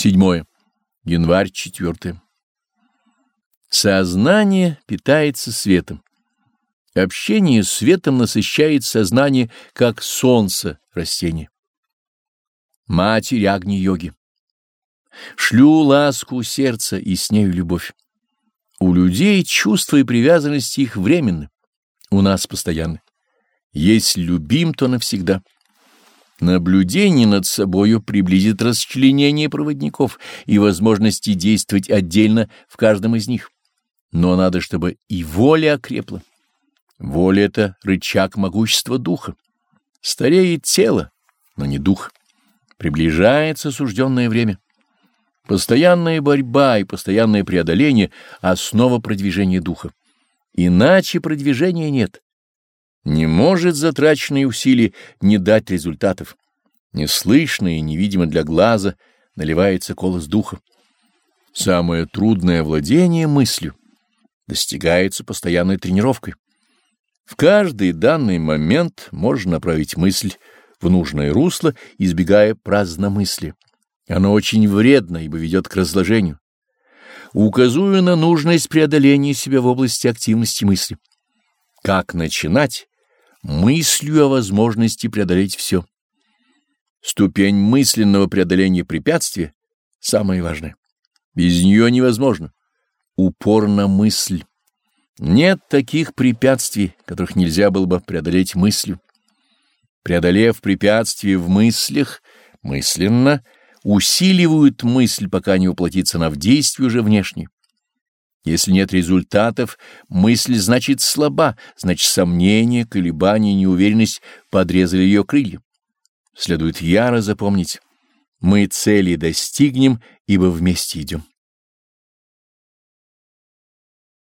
Седьмое. Январь 4. Сознание питается светом. Общение светом насыщает сознание, как солнце растение. Матерь Агни-йоги. Шлю ласку сердца и с нею любовь. У людей чувства и привязанности их временны, у нас постоянны. Если любим, то навсегда. Наблюдение над собою приблизит расчленение проводников и возможности действовать отдельно в каждом из них. Но надо, чтобы и воля окрепла. Воля — это рычаг могущества духа. Стареет тело, но не дух. Приближается сужденное время. Постоянная борьба и постоянное преодоление — основа продвижения духа. Иначе продвижения нет. Не может затраченные усилия не дать результатов. Неслышно и невидимо для глаза наливается голос духа. Самое трудное владение мыслью достигается постоянной тренировкой. В каждый данный момент можно направить мысль в нужное русло, избегая праздномыслия. Оно очень вредно, ибо ведет к разложению. Указую на нужность преодоления себя в области активности мысли. Как начинать? Мыслью о возможности преодолеть все. Ступень мысленного преодоления препятствия — самое важное. Без нее невозможно. Упор на мысль. Нет таких препятствий, которых нельзя было бы преодолеть мыслью. Преодолев препятствия в мыслях, мысленно усиливают мысль, пока не уплотится она в действие уже внешне. Если нет результатов, мысль значит слаба, значит сомнение, колебания, неуверенность подрезали ее крылья. Следует яро запомнить, мы цели достигнем, ибо вместе идем.